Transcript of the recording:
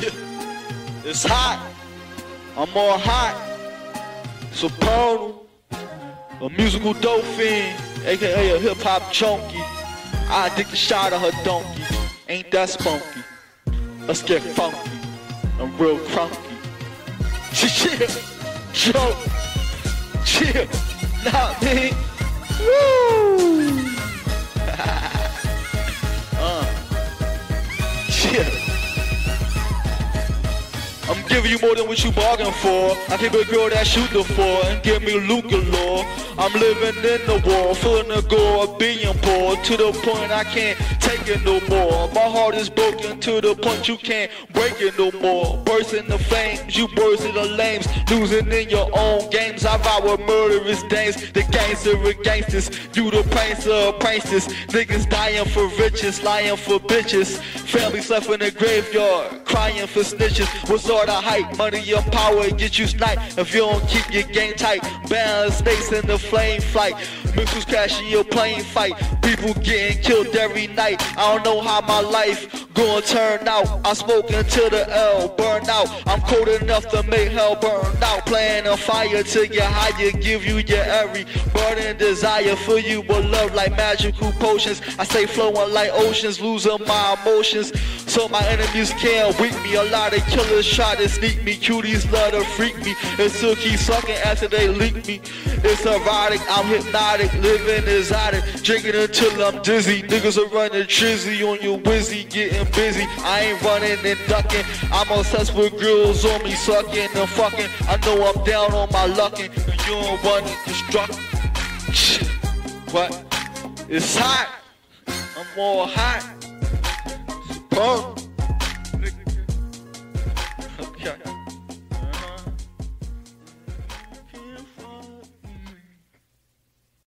It's hot. I'm more hot. Supernal. A musical dolphin, aka a hip hop chunky. I dig the shot of her donkey. Ain't that spunky? Let's get funky. I'm real crunky. Chill, joke, chill, not me. Woo! uh, chill. I'm you more than what you bargained for. I keep a girl that shoot the four and give me loot galore. I'm living in the war, feeling the gore, being poor to the point I can't take it no more. My heart is broken to the point you can't break it no more. Bursting the flames, you bursting the lames, losing in your own games. I ride with murderous dames, the gangster with gangsters. You the prankster of pranksters, niggas dying for riches, lying for bitches. Families left in the graveyard, crying for snitches. What's all the hype? Money and power get you sniped if you don't keep your game tight. Balance states in the flame flight. Missiles crashing your plane fight. People getting killed every night. I don't know how my life gonna turn out. I smoke until the L, burn out. I'm cold enough to make hell burn out. Playing a fire to get higher, give you your every burning desire for you. But love like magical potions. I stay flowing like oceans, losing my emotions. So my enemies can't weak me. A lot of killers try to sneak me. Cuties love to freak me. And still keep sucking after they leak me. It's erotic, I'm hypnotic, living exotic. Drinking until I'm dizzy. Niggas are running trizzy on your wizzy, getting busy. I ain't running and ducking. I'm obsessed with girls on me, sucking and fucking. I know I'm down on my lucking. And you don't want it. Shit. What? It's hot. I'm more hot. Baba.